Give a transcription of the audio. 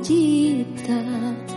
cipta